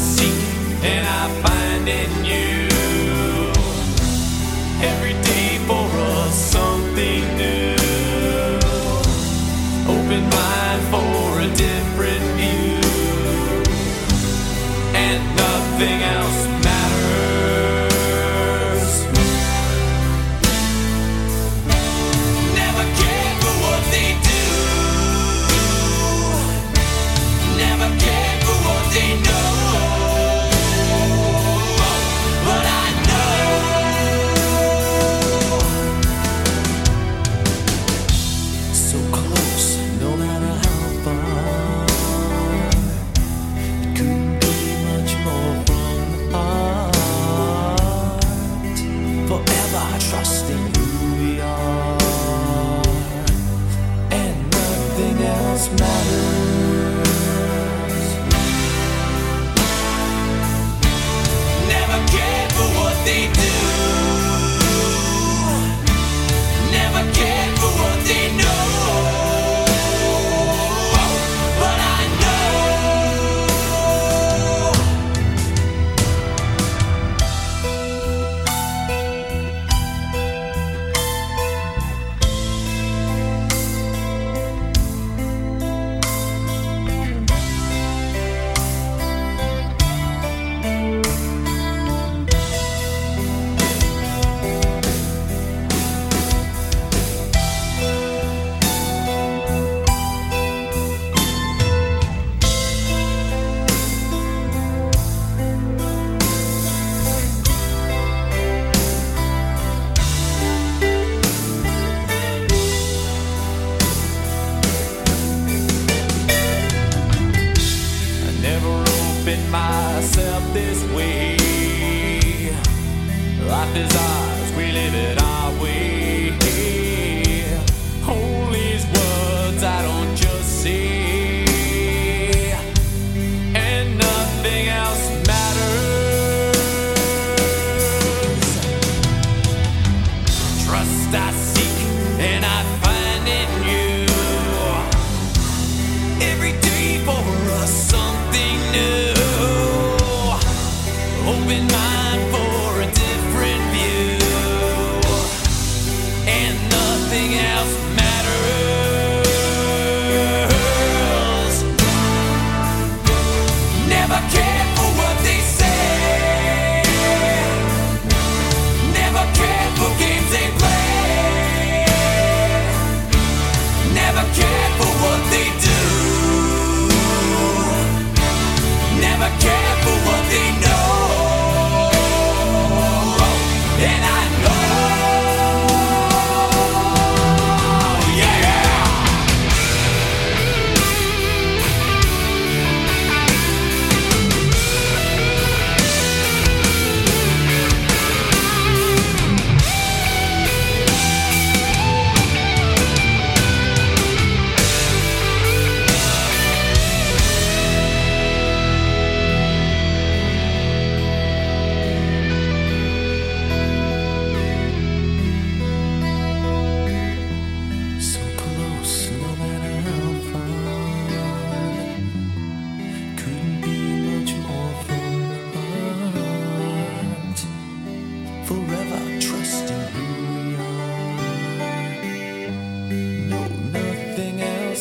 seek and I find in you. Every day for us something new. Open mind for a different view and nothing else. off his. We live it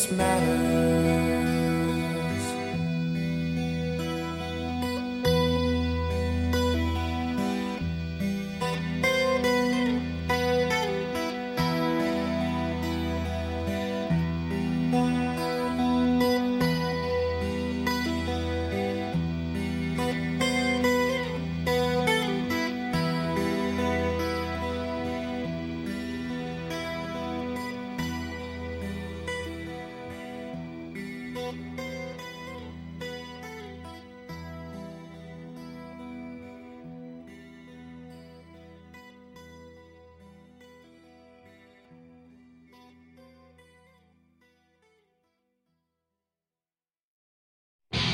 matter?